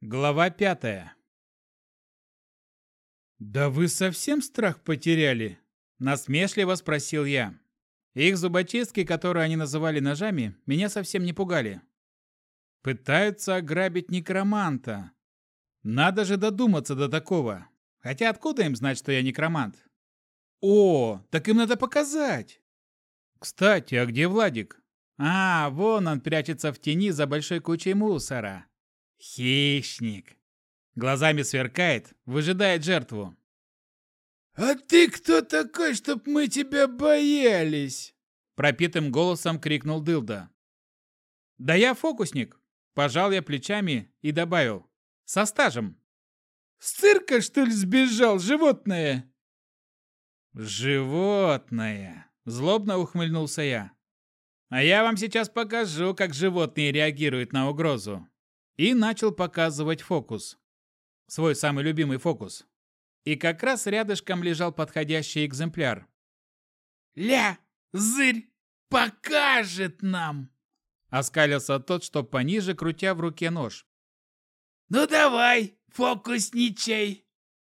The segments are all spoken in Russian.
Глава пятая. «Да вы совсем страх потеряли?» – насмешливо спросил я. Их зубочистки, которые они называли ножами, меня совсем не пугали. Пытаются ограбить некроманта. Надо же додуматься до такого. Хотя откуда им знать, что я некромант? О, так им надо показать. Кстати, а где Владик? А, вон он прячется в тени за большой кучей мусора. Хищник. Глазами сверкает, выжидает жертву. «А ты кто такой, чтоб мы тебя боялись?» Пропитым голосом крикнул Дылда. «Да я фокусник!» Пожал я плечами и добавил. «Со стажем!» «С цирка, что ли, сбежал, животное?» «Животное!» Злобно ухмыльнулся я. «А я вам сейчас покажу, как животные реагируют на угрозу!» И начал показывать фокус. Свой самый любимый фокус. И как раз рядышком лежал подходящий экземпляр. «Ля, зырь, покажет нам!» Оскалился тот, что пониже, крутя в руке нож. «Ну давай, фокусничай!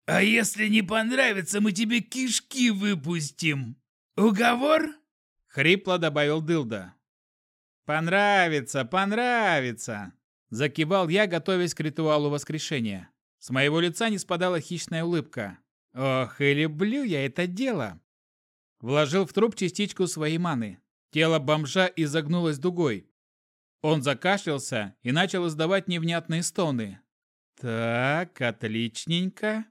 А если не понравится, мы тебе кишки выпустим! Уговор?» Хрипло добавил Дылда. «Понравится, понравится!» Закивал я, готовясь к ритуалу воскрешения. С моего лица не спадала хищная улыбка. Ох, и люблю я это дело. Вложил в труп частичку своей маны. Тело бомжа изогнулось дугой. Он закашлялся и начал издавать невнятные стоны. Так, отличненько.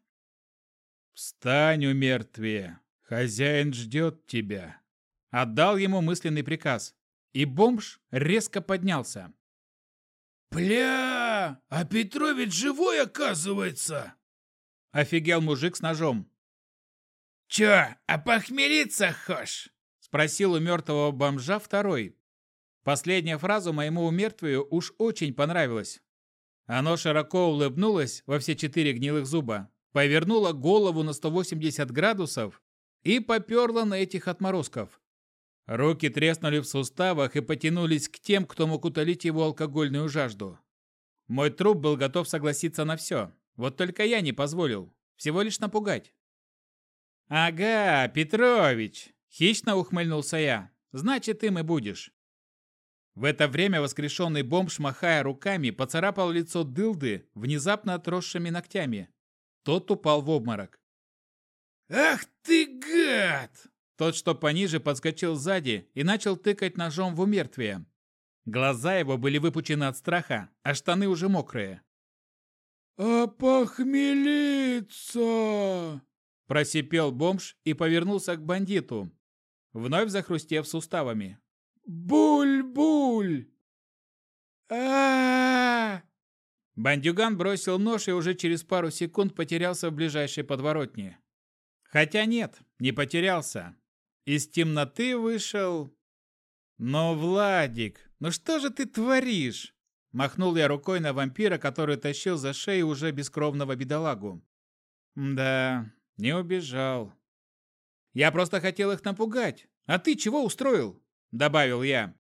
Встань, у мертвия. Хозяин ждет тебя. Отдал ему мысленный приказ. И бомж резко поднялся. «Бля, а Петрович живой, оказывается!» Офигел мужик с ножом. «Чё, а похмелиться хошь?» Спросил у мертвого бомжа второй. Последняя фраза моему умертвию уж очень понравилась. Оно широко улыбнулось во все четыре гнилых зуба, повернуло голову на 180 градусов и поперло на этих отморозков. Руки треснули в суставах и потянулись к тем, кто мог утолить его алкогольную жажду. Мой труп был готов согласиться на все. Вот только я не позволил. Всего лишь напугать. «Ага, Петрович!» – хищно ухмыльнулся я. «Значит, им и будешь». В это время воскрешенный бомж, махая руками, поцарапал лицо дылды внезапно отросшими ногтями. Тот упал в обморок. «Ах ты гад!» Тот, что пониже, подскочил сзади и начал тыкать ножом в умертвие. Глаза его были выпучены от страха, а штаны уже мокрые. «Опохмелиться!» Просипел бомж и повернулся к бандиту, вновь захрустев суставами. «Буль-буль!» а Бандюган бросил нож и уже через пару секунд потерялся в ближайшей подворотне. Хотя нет, не потерялся. Из темноты вышел... «Но, Владик, ну что же ты творишь?» Махнул я рукой на вампира, который тащил за шею уже бескровного бедолагу. «Да, не убежал. Я просто хотел их напугать. А ты чего устроил?» Добавил я.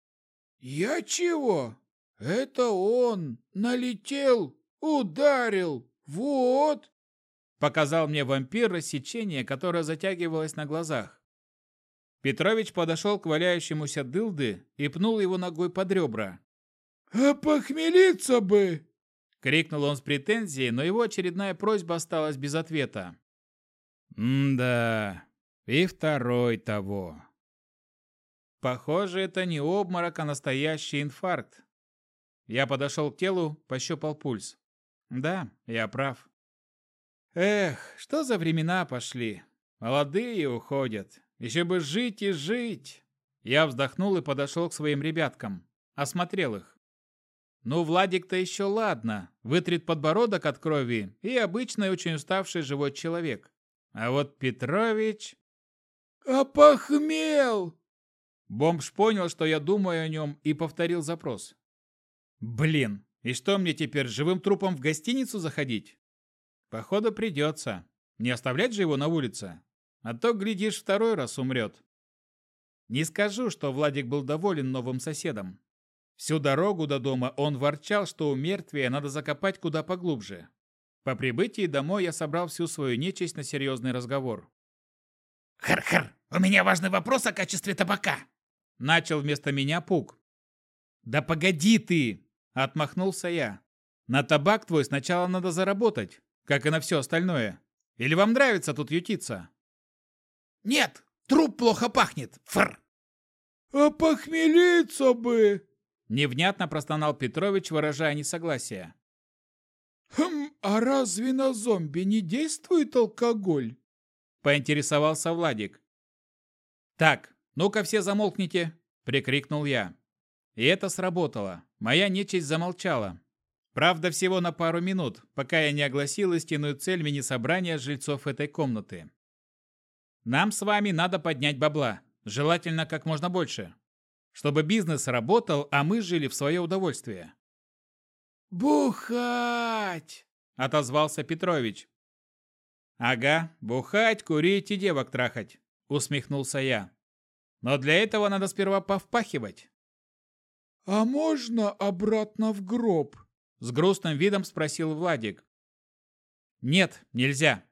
«Я чего? Это он налетел, ударил, вот!» Показал мне вампир рассечение, которое затягивалось на глазах. Петрович подошел к валяющемуся дылды и пнул его ногой под ребра. «А похмелиться бы!» Крикнул он с претензией, но его очередная просьба осталась без ответа. «М-да, и второй того». Похоже, это не обморок, а настоящий инфаркт. Я подошел к телу, пощупал пульс. Да, я прав. Эх, что за времена пошли. Молодые уходят. Еще бы жить и жить. Я вздохнул и подошел к своим ребяткам. Осмотрел их. Ну, Владик-то еще ладно. Вытрет подбородок от крови и обычный очень уставший живой человек. А вот Петрович... «Опохмел!» Бомж понял, что я думаю о нем, и повторил запрос. «Блин, и что мне теперь, живым трупом в гостиницу заходить?» «Походу придется. Не оставлять же его на улице. А то, глядишь, второй раз умрет. Не скажу, что Владик был доволен новым соседом. Всю дорогу до дома он ворчал, что у мертвия надо закопать куда поглубже. По прибытии домой я собрал всю свою нечисть на серьезный разговор. «Хар-хар, у меня важный вопрос о качестве табака!» Начал вместо меня Пук. «Да погоди ты!» – отмахнулся я. «На табак твой сначала надо заработать, как и на все остальное. Или вам нравится тут ютиться?» «Нет, труп плохо пахнет, фр!» «А похмелиться бы!» Невнятно простонал Петрович, выражая несогласие. «Хм, а разве на зомби не действует алкоголь?» Поинтересовался Владик. «Так, ну-ка все замолкните!» – прикрикнул я. И это сработало. Моя нечисть замолчала. Правда, всего на пару минут, пока я не огласил истинную цель мини-собрания жильцов этой комнаты. Нам с вами надо поднять бабла, желательно как можно больше, чтобы бизнес работал, а мы жили в свое удовольствие. «Бухать!» – отозвался Петрович. «Ага, бухать, курить и девок трахать», – усмехнулся я. «Но для этого надо сперва повпахивать». «А можно обратно в гроб?» С грустным видом спросил Владик. Нет, нельзя.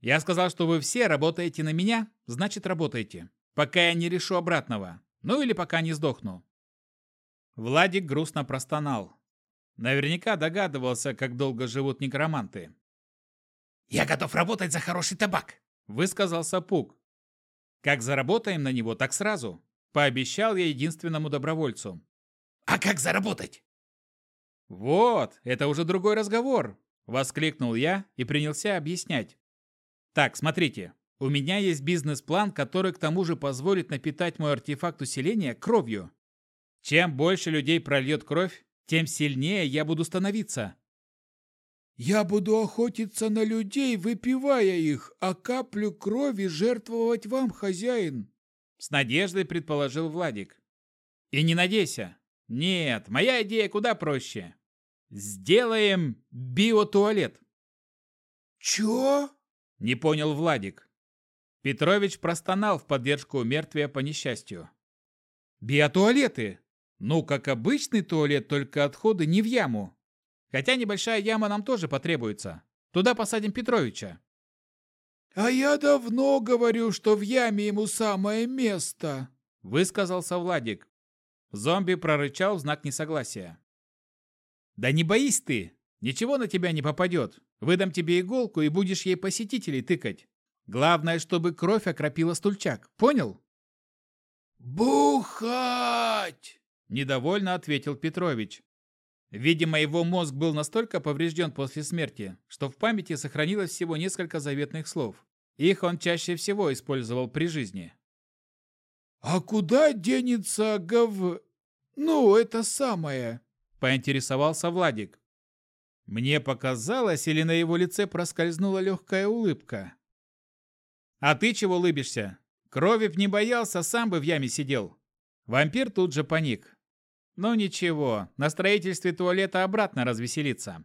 Я сказал, что вы все работаете на меня, значит работаете. Пока я не решу обратного. Ну или пока не сдохну. Владик грустно простонал. Наверняка догадывался, как долго живут некроманты. «Я готов работать за хороший табак», — высказался Пук. «Как заработаем на него, так сразу», — пообещал я единственному добровольцу. «А как заработать?» «Вот, это уже другой разговор!» – воскликнул я и принялся объяснять. «Так, смотрите, у меня есть бизнес-план, который к тому же позволит напитать мой артефакт усиления кровью. Чем больше людей прольет кровь, тем сильнее я буду становиться». «Я буду охотиться на людей, выпивая их, а каплю крови жертвовать вам, хозяин!» С надеждой предположил Владик. «И не надейся! Нет, моя идея куда проще. Сделаем биотуалет. Чё? Не понял Владик. Петрович простонал в поддержку мертвия по несчастью. Биотуалеты? Ну, как обычный туалет, только отходы не в яму. Хотя небольшая яма нам тоже потребуется. Туда посадим Петровича. А я давно говорю, что в яме ему самое место, высказался Владик. Зомби прорычал в знак несогласия. «Да не боись ты! Ничего на тебя не попадет. Выдам тебе иголку и будешь ей посетителей тыкать. Главное, чтобы кровь окропила стульчак. Понял?» «Бухать!» – недовольно ответил Петрович. Видимо, его мозг был настолько поврежден после смерти, что в памяти сохранилось всего несколько заветных слов. Их он чаще всего использовал при жизни. «А куда денется гов... ну, это самое?» поинтересовался Владик. Мне показалось, или на его лице проскользнула легкая улыбка. «А ты чего улыбишься? Крови б не боялся, сам бы в яме сидел». Вампир тут же паник. «Ну ничего, на строительстве туалета обратно развеселиться».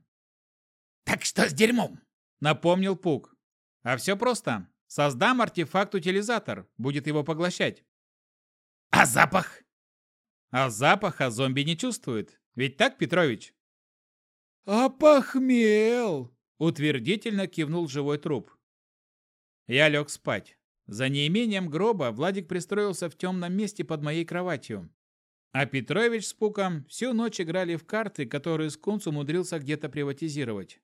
«Так что с дерьмом?» — напомнил Пук. «А все просто. Создам артефакт-утилизатор, будет его поглощать». «А запах?» «А запаха зомби не чувствует. Ведь так, Петрович?» «Опохмел!» – утвердительно кивнул живой труп. Я лег спать. За неимением гроба Владик пристроился в темном месте под моей кроватью. А Петрович с Пуком всю ночь играли в карты, которые Скунс умудрился где-то приватизировать.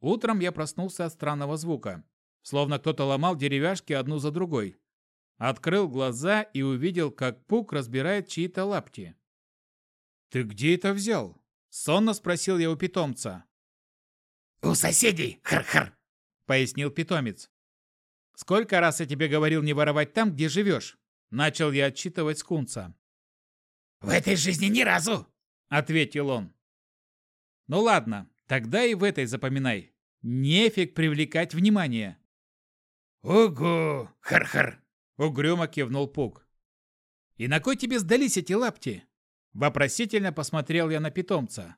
Утром я проснулся от странного звука, словно кто-то ломал деревяшки одну за другой. Открыл глаза и увидел, как Пук разбирает чьи-то лапти. «Ты где это взял?» – сонно спросил я у питомца. «У соседей, хр-хр», – пояснил питомец. «Сколько раз я тебе говорил не воровать там, где живешь?» – начал я отчитывать скунца. «В этой жизни ни разу!» – ответил он. «Ну ладно, тогда и в этой запоминай. Нефиг привлекать внимание». «Угу, хр-хр», – угрюмо кивнул Пук. «И на кой тебе сдались эти лапти?» Вопросительно посмотрел я на питомца.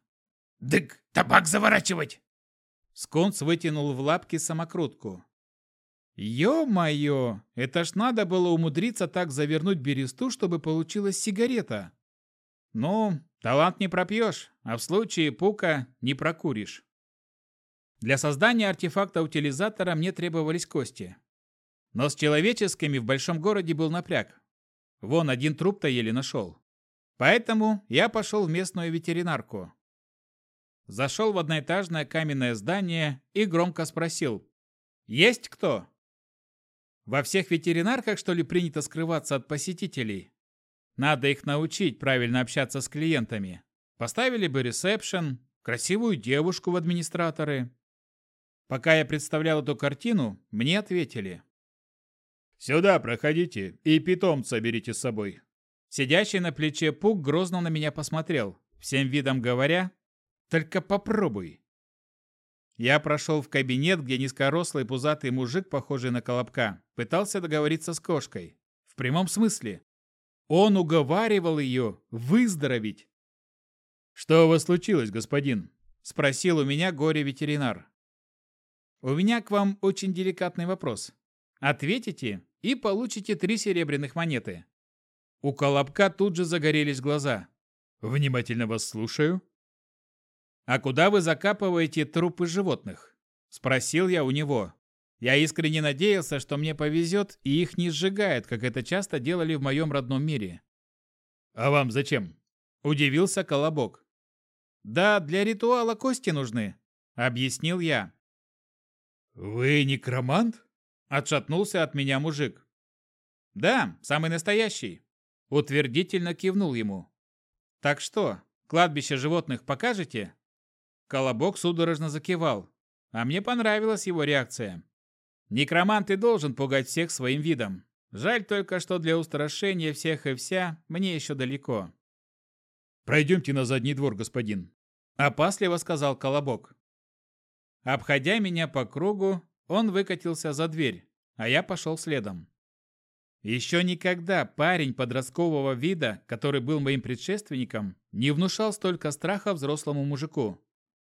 «Дык, табак заворачивать!» Скунс вытянул в лапки самокрутку. «Ё-моё! Это ж надо было умудриться так завернуть бересту, чтобы получилась сигарета!» Ну, талант не пропьешь, а в случае пука не прокуришь. Для создания артефакта-утилизатора мне требовались кости. Но с человеческими в большом городе был напряг. Вон один труп-то еле нашел. Поэтому я пошел в местную ветеринарку. Зашел в одноэтажное каменное здание и громко спросил. «Есть кто?» Во всех ветеринарках, что ли, принято скрываться от посетителей? Надо их научить правильно общаться с клиентами. Поставили бы ресепшн, красивую девушку в администраторы. Пока я представлял эту картину, мне ответили. «Сюда проходите и питомца берите с собой». Сидящий на плече Пук грозно на меня посмотрел, всем видом говоря, «Только попробуй». Я прошел в кабинет, где низкорослый пузатый мужик, похожий на колобка, пытался договориться с кошкой. В прямом смысле. Он уговаривал ее выздороветь. «Что у вас случилось, господин?» – спросил у меня горе-ветеринар. «У меня к вам очень деликатный вопрос. Ответите, и получите три серебряных монеты». У Колобка тут же загорелись глаза. «Внимательно вас слушаю». «А куда вы закапываете трупы животных?» – спросил я у него. Я искренне надеялся, что мне повезет, и их не сжигают, как это часто делали в моем родном мире. «А вам зачем?» – удивился Колобок. «Да, для ритуала кости нужны», – объяснил я. «Вы некромант?» – отшатнулся от меня мужик. «Да, самый настоящий», – утвердительно кивнул ему. «Так что, кладбище животных покажете?» Колобок судорожно закивал, а мне понравилась его реакция. Некромант и должен пугать всех своим видом. Жаль только, что для устрашения всех и вся мне еще далеко. «Пройдемте на задний двор, господин», – опасливо сказал Колобок. Обходя меня по кругу, он выкатился за дверь, а я пошел следом. Еще никогда парень подросткового вида, который был моим предшественником, не внушал столько страха взрослому мужику.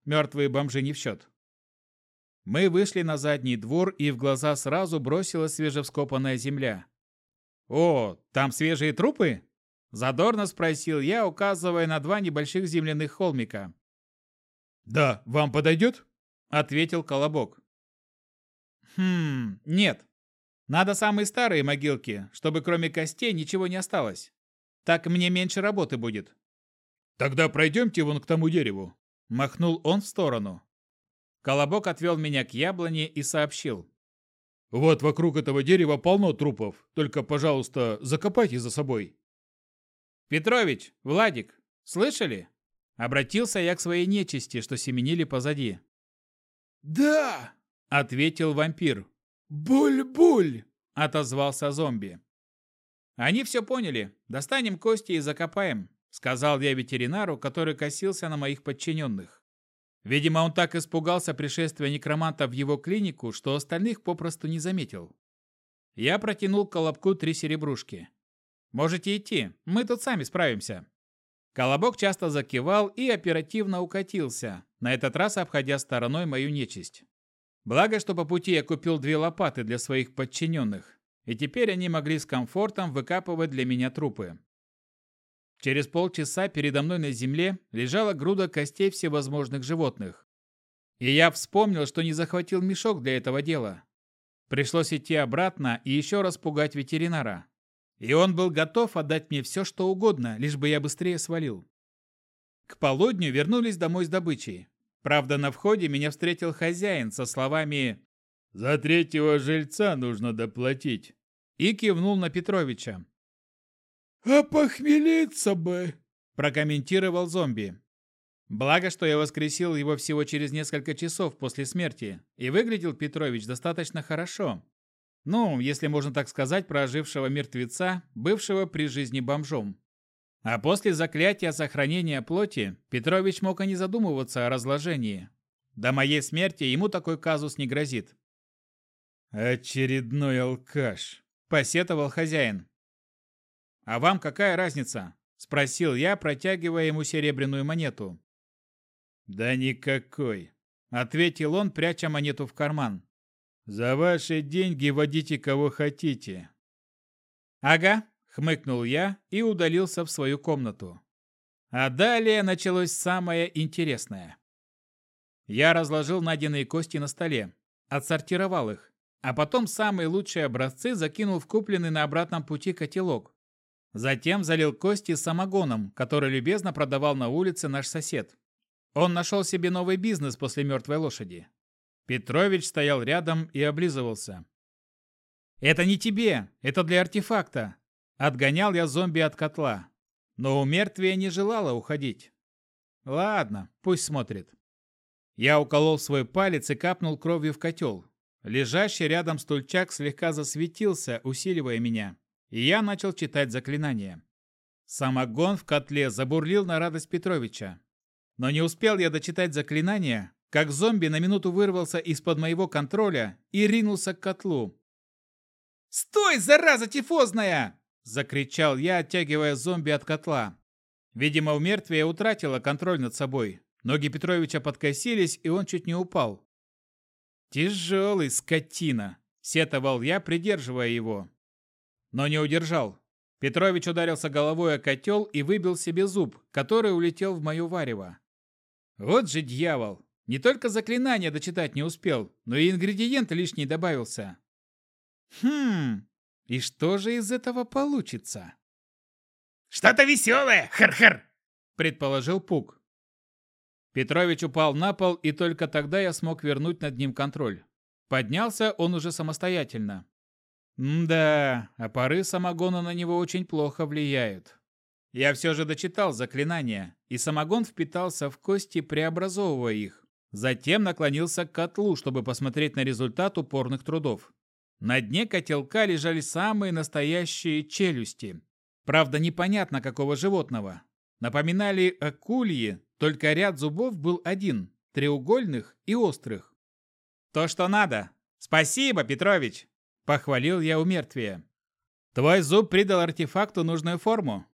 Мертвые бомжи не в счет. Мы вышли на задний двор, и в глаза сразу бросилась свежевскопанная земля. «О, там свежие трупы?» Задорно спросил я, указывая на два небольших земляных холмика. «Да, вам подойдет?» Ответил Колобок. «Хм, нет. Надо самые старые могилки, чтобы кроме костей ничего не осталось. Так мне меньше работы будет». «Тогда пройдемте вон к тому дереву», – махнул он в сторону. Колобок отвел меня к яблоне и сообщил. «Вот вокруг этого дерева полно трупов, только, пожалуйста, закопайте за собой». «Петрович, Владик, слышали?» Обратился я к своей нечисти, что семенили позади. «Да!» – ответил вампир. «Буль-буль!» – отозвался зомби. «Они все поняли. Достанем кости и закопаем», – сказал я ветеринару, который косился на моих подчиненных. Видимо, он так испугался пришествия некроманта в его клинику, что остальных попросту не заметил. Я протянул Колобку три серебрушки. «Можете идти, мы тут сами справимся». Колобок часто закивал и оперативно укатился, на этот раз обходя стороной мою нечисть. Благо, что по пути я купил две лопаты для своих подчиненных, и теперь они могли с комфортом выкапывать для меня трупы. Через полчаса передо мной на земле лежала груда костей всевозможных животных. И я вспомнил, что не захватил мешок для этого дела. Пришлось идти обратно и еще раз пугать ветеринара. И он был готов отдать мне все, что угодно, лишь бы я быстрее свалил. К полудню вернулись домой с добычей. Правда, на входе меня встретил хозяин со словами «За третьего жильца нужно доплатить» и кивнул на Петровича. «А похмелиться бы!» – прокомментировал зомби. Благо, что я воскресил его всего через несколько часов после смерти, и выглядел Петрович достаточно хорошо. Ну, если можно так сказать про ожившего мертвеца, бывшего при жизни бомжом. А после заклятия сохранения плоти Петрович мог и не задумываться о разложении. До моей смерти ему такой казус не грозит. «Очередной алкаш», – посетовал хозяин. «А вам какая разница?» – спросил я, протягивая ему серебряную монету. «Да никакой», – ответил он, пряча монету в карман. «За ваши деньги водите кого хотите». «Ага», – хмыкнул я и удалился в свою комнату. А далее началось самое интересное. Я разложил найденные кости на столе, отсортировал их, а потом самые лучшие образцы закинул в купленный на обратном пути котелок. Затем залил кости самогоном, который любезно продавал на улице наш сосед. Он нашел себе новый бизнес после мертвой лошади. Петрович стоял рядом и облизывался. «Это не тебе, это для артефакта!» Отгонял я зомби от котла. Но у мертвия не желала уходить. Ладно, пусть смотрит. Я уколол свой палец и капнул кровью в котел. Лежащий рядом стульчак слегка засветился, усиливая меня, и я начал читать заклинание. Самогон в котле забурлил на радость Петровича. Но не успел я дочитать заклинание, как зомби на минуту вырвался из-под моего контроля и ринулся к котлу. «Стой, зараза тифозная!» – закричал я, оттягивая зомби от котла. Видимо, у мертвия утратила контроль над собой. Ноги Петровича подкосились, и он чуть не упал. «Тяжелый скотина!» – сетовал я, придерживая его. Но не удержал. Петрович ударился головой о котел и выбил себе зуб, который улетел в мое варево. Вот же дьявол! Не только заклинание дочитать не успел, но и ингредиент лишний добавился. Хм, и что же из этого получится? «Что-то веселое, хар-хар!» – предположил Пук. Петрович упал на пол, и только тогда я смог вернуть над ним контроль. Поднялся он уже самостоятельно. да, а пары самогона на него очень плохо влияют. Я все же дочитал заклинание, и самогон впитался в кости, преобразовывая их. Затем наклонился к котлу, чтобы посмотреть на результат упорных трудов. На дне котелка лежали самые настоящие челюсти. Правда, непонятно какого животного. Напоминали акульи, только ряд зубов был один, треугольных и острых. «То, что надо. Спасибо, Петрович!» – похвалил я у мертвия. «Твой зуб придал артефакту нужную форму».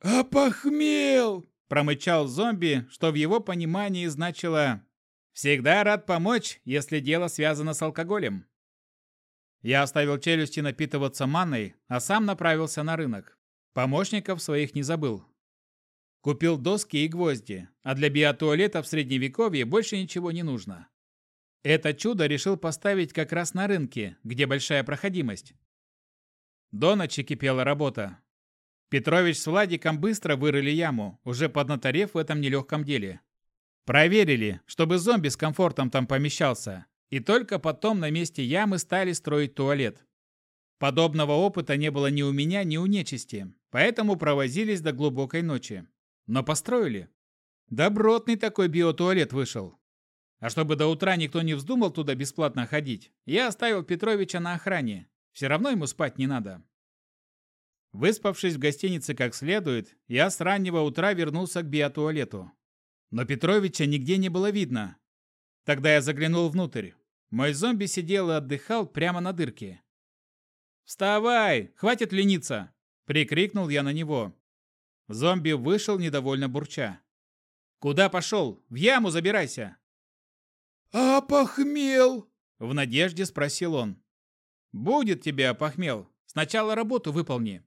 «Опохмел!» – промычал зомби, что в его понимании значило «Всегда рад помочь, если дело связано с алкоголем». Я оставил челюсти напитываться манной, а сам направился на рынок. Помощников своих не забыл. Купил доски и гвозди, а для биотуалета в средневековье больше ничего не нужно. Это чудо решил поставить как раз на рынке, где большая проходимость. До ночи кипела работа. Петрович с Владиком быстро вырыли яму, уже поднаторев в этом нелегком деле. Проверили, чтобы зомби с комфортом там помещался, и только потом на месте ямы стали строить туалет. Подобного опыта не было ни у меня, ни у нечисти, поэтому провозились до глубокой ночи. Но построили. Добротный такой биотуалет вышел. А чтобы до утра никто не вздумал туда бесплатно ходить, я оставил Петровича на охране. Все равно ему спать не надо. Выспавшись в гостинице как следует, я с раннего утра вернулся к биотуалету. Но Петровича нигде не было видно. Тогда я заглянул внутрь. Мой зомби сидел и отдыхал прямо на дырке. «Вставай! Хватит лениться!» – прикрикнул я на него. Зомби вышел недовольно бурча. «Куда пошел? В яму забирайся!» «А похмел?» — в надежде спросил он. «Будет тебе опохмел. Сначала работу выполни».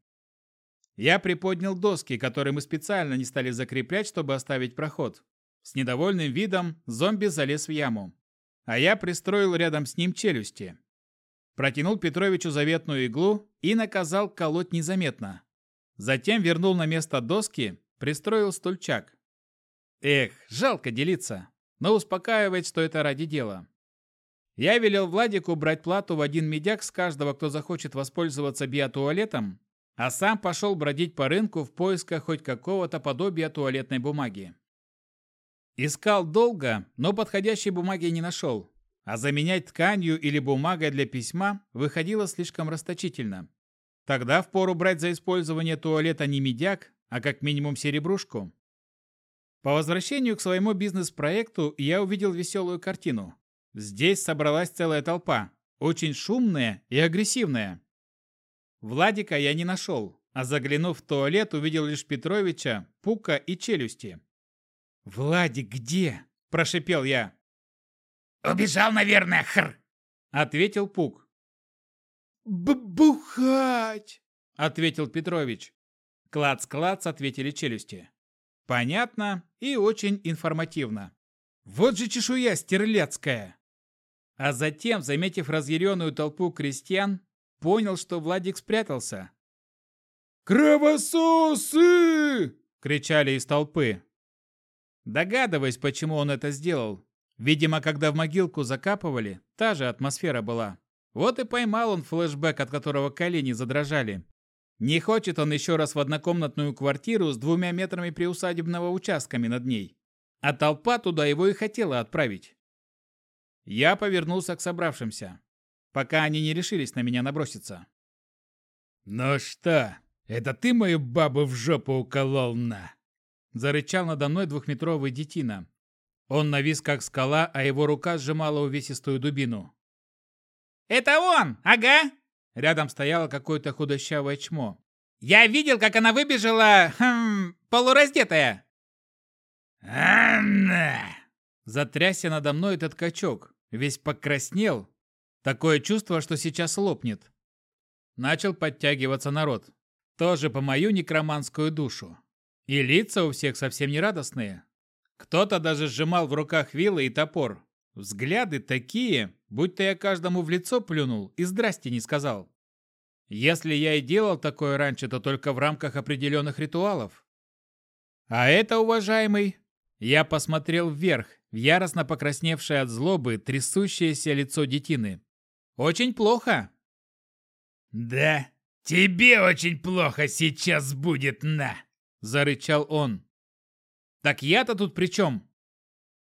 Я приподнял доски, которые мы специально не стали закреплять, чтобы оставить проход. С недовольным видом зомби залез в яму. А я пристроил рядом с ним челюсти. Протянул Петровичу заветную иглу и наказал колоть незаметно. Затем вернул на место доски, пристроил стульчак. Эх, жалко делиться, но успокаивает, что это ради дела. Я велел Владику брать плату в один медяк с каждого, кто захочет воспользоваться биотуалетом, а сам пошел бродить по рынку в поисках хоть какого-то подобия туалетной бумаги. Искал долго, но подходящей бумаги не нашел, а заменять тканью или бумагой для письма выходило слишком расточительно. Тогда впору брать за использование туалета не медяк, а как минимум серебрушку. По возвращению к своему бизнес-проекту я увидел веселую картину. Здесь собралась целая толпа, очень шумная и агрессивная. Владика я не нашел, а заглянув в туалет, увидел лишь Петровича, Пука и Челюсти. «Владик где?» – прошипел я. «Убежал, наверное, хр!» – ответил Пук. «Бухать!» — ответил Петрович. Клац-клац ответили челюсти. Понятно и очень информативно. Вот же чешуя стерлецкая. А затем, заметив разъяренную толпу крестьян, понял, что Владик спрятался. «Кровососы!» — кричали из толпы. Догадываясь, почему он это сделал. Видимо, когда в могилку закапывали, та же атмосфера была. Вот и поймал он флешбэк, от которого колени задрожали. Не хочет он еще раз в однокомнатную квартиру с двумя метрами приусадебного участками над ней. А толпа туда его и хотела отправить. Я повернулся к собравшимся, пока они не решились на меня наброситься. «Ну что, это ты мою бабу в жопу уколол на?» Зарычал надо мной двухметровый детина. Он навис как скала, а его рука сжимала увесистую дубину. «Это он! Ага!» Рядом стояло какое-то худощавое чмо. «Я видел, как она выбежала... Хм, полураздетая!» «Анна!» Затрясся надо мной этот качок. Весь покраснел. Такое чувство, что сейчас лопнет. Начал подтягиваться народ. Тоже по мою некроманскую душу. И лица у всех совсем не радостные. Кто-то даже сжимал в руках вилы и топор. Взгляды такие, будто я каждому в лицо плюнул и здрасте не сказал. Если я и делал такое раньше, то только в рамках определенных ритуалов. А это, уважаемый, я посмотрел вверх, в яростно покрасневшее от злобы, трясущееся лицо детины. Очень плохо. «Да, тебе очень плохо сейчас будет, на!» – зарычал он. «Так я-то тут при чем?»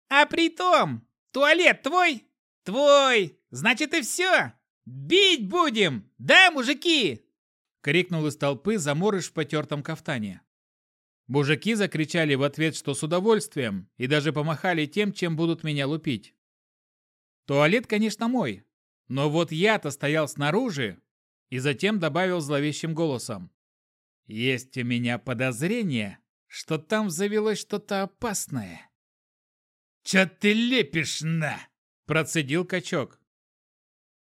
«А при том, туалет твой? Твой! Значит и все! Бить будем! Да, мужики?» — крикнул из толпы заморыш в потертом кафтане. Мужики закричали в ответ, что с удовольствием, и даже помахали тем, чем будут меня лупить. Туалет, конечно, мой, но вот я-то стоял снаружи, и затем добавил зловещим голосом. «Есть у меня подозрение, что там завелось что-то опасное». «Чё ты лепишь, на?» – процедил качок.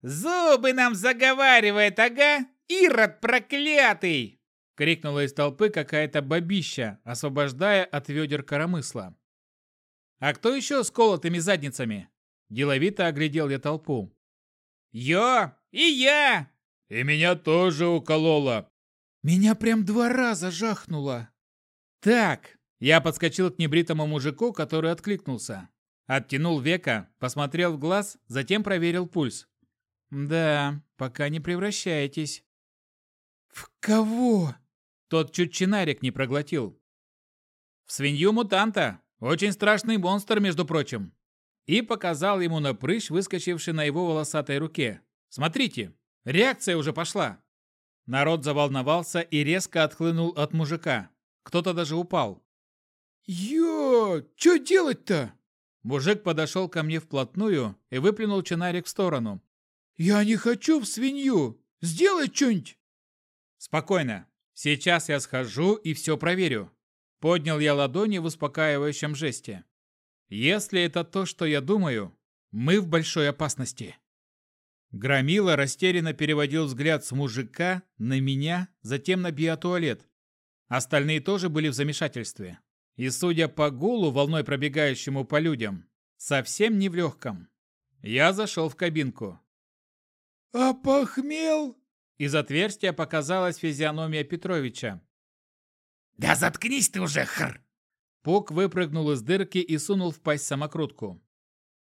«Зубы нам заговаривает, ага! Ирод проклятый!» — крикнула из толпы какая-то бабища, освобождая от ведер коромысла. «А кто еще с колотыми задницами?» Деловито оглядел я толпу. «Йо! И я!» «И меня тоже укололо!» «Меня прям два раза жахнуло!» «Так!» Я подскочил к небритому мужику, который откликнулся. Оттянул века, посмотрел в глаз, затем проверил пульс. «Да, пока не превращаетесь». «В кого?» Тот чуть чинарик не проглотил. «В свинью-мутанта. Очень страшный монстр, между прочим». И показал ему на прыщ, выскочивший на его волосатой руке. «Смотрите, реакция уже пошла». Народ заволновался и резко отхлынул от мужика. Кто-то даже упал. «Ё, что делать-то?» Мужик подошел ко мне вплотную и выплюнул чинарик в сторону. «Я не хочу в свинью! Сделай что-нибудь!» «Спокойно. Сейчас я схожу и все проверю». Поднял я ладони в успокаивающем жесте. «Если это то, что я думаю, мы в большой опасности». Громила растерянно переводил взгляд с мужика на меня, затем на биотуалет. Остальные тоже были в замешательстве. И, судя по гулу, волной пробегающему по людям, совсем не в легком. Я зашел в кабинку. «А похмел?» Из отверстия показалась физиономия Петровича. «Да заткнись ты уже, хр!» Пук выпрыгнул из дырки и сунул в пасть самокрутку.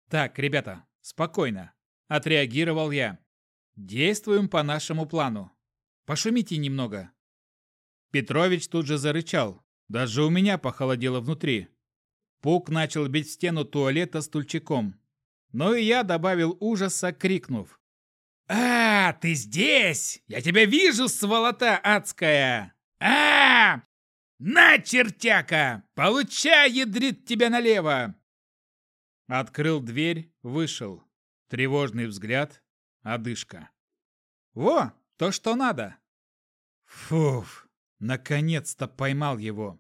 «Так, ребята, спокойно», — отреагировал я. «Действуем по нашему плану. Пошумите немного». Петрович тут же зарычал. Даже у меня похолодело внутри. Пук начал бить стену туалета стульчиком. Но и я добавил ужаса, крикнув. «А, ты здесь! Я тебя вижу, сволота адская! а На, чертяка! Получай, ядрит тебя налево!» Открыл дверь, вышел. Тревожный взгляд, одышка. «Во, то, что надо!» Фуф, наконец-то поймал его.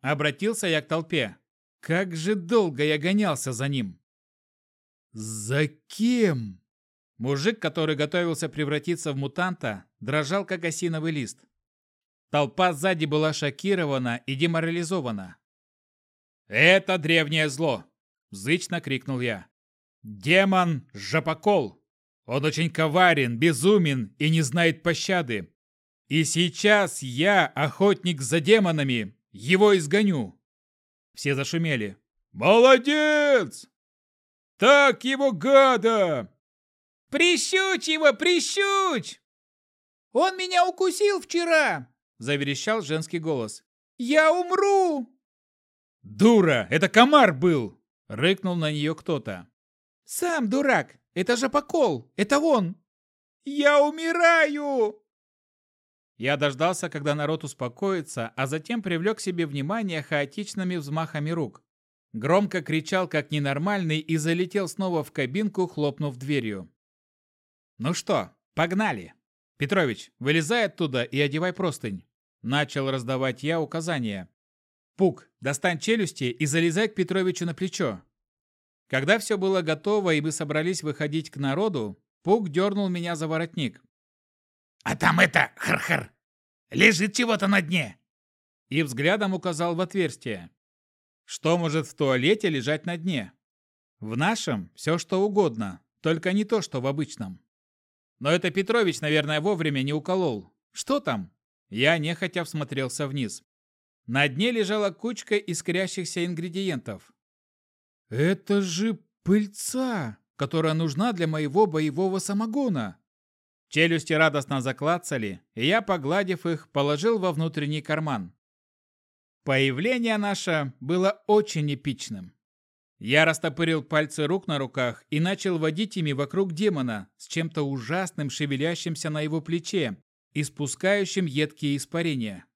Обратился я к толпе. Как же долго я гонялся за ним. «За кем?» Мужик, который готовился превратиться в мутанта, дрожал как осиновый лист. Толпа сзади была шокирована и деморализована. «Это древнее зло!» – зычно крикнул я. «Демон Жапокол! Он очень коварен, безумен и не знает пощады. И сейчас я, охотник за демонами, его изгоню!» Все зашумели. «Молодец! Так его гада!» «Прищучь его, прищучь!» «Он меня укусил вчера!» – заверещал женский голос. «Я умру!» «Дура! Это комар был!» – рыкнул на нее кто-то. «Сам дурак! Это же покол! Это он!» «Я умираю!» Я дождался, когда народ успокоится, а затем привлек к себе внимание хаотичными взмахами рук. Громко кричал, как ненормальный, и залетел снова в кабинку, хлопнув дверью. «Ну что, погнали!» «Петрович, вылезай оттуда и одевай простынь!» Начал раздавать я указания. «Пук, достань челюсти и залезай к Петровичу на плечо!» Когда все было готово и мы собрались выходить к народу, Пук дернул меня за воротник. «А там это, хр-хр, лежит чего-то на дне!» И взглядом указал в отверстие. Что может в туалете лежать на дне? В нашем все что угодно, только не то, что в обычном. Но это Петрович, наверное, вовремя не уколол. Что там? Я нехотя всмотрелся вниз. На дне лежала кучка искрящихся ингредиентов. Это же пыльца, которая нужна для моего боевого самогона. Челюсти радостно заклацали, и я, погладив их, положил во внутренний карман. Появление наше было очень эпичным. Я растопырил пальцы рук на руках и начал водить ими вокруг демона с чем-то ужасным, шевелящимся на его плече и спускающим едкие испарения.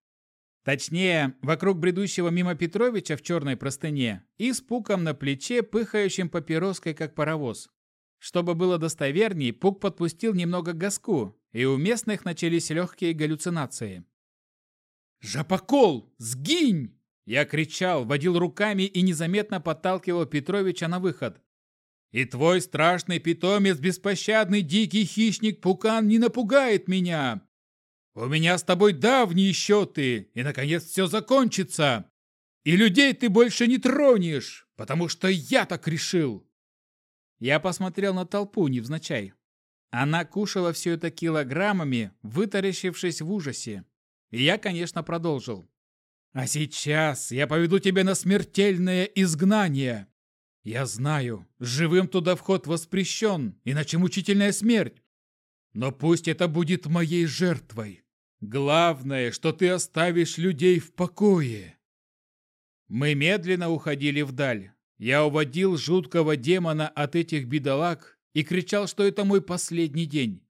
Точнее, вокруг бредущего мимо Петровича в черной простыне и с пуком на плече, пыхающим папироской, как паровоз. Чтобы было достоверней, пук подпустил немного газку, и у местных начались легкие галлюцинации. «Жапокол, сгинь!» Я кричал, водил руками и незаметно подталкивал Петровича на выход. «И твой страшный питомец, беспощадный дикий хищник Пукан, не напугает меня! У меня с тобой давние счеты, и, наконец, все закончится! И людей ты больше не тронешь, потому что я так решил!» Я посмотрел на толпу невзначай. Она кушала все это килограммами, вытаращившись в ужасе. И я, конечно, продолжил. А сейчас я поведу тебя на смертельное изгнание. Я знаю, живым туда вход воспрещен, иначе мучительная смерть. Но пусть это будет моей жертвой. Главное, что ты оставишь людей в покое. Мы медленно уходили вдаль. Я уводил жуткого демона от этих бедолаг и кричал, что это мой последний день.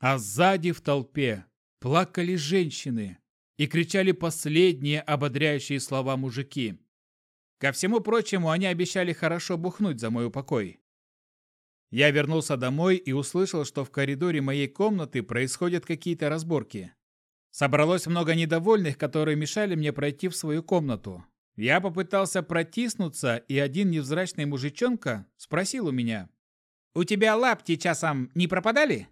А сзади в толпе плакали женщины, и кричали последние ободряющие слова мужики. Ко всему прочему, они обещали хорошо бухнуть за мой упокой. Я вернулся домой и услышал, что в коридоре моей комнаты происходят какие-то разборки. Собралось много недовольных, которые мешали мне пройти в свою комнату. Я попытался протиснуться, и один невзрачный мужичонка спросил у меня. «У тебя лапти часом не пропадали?»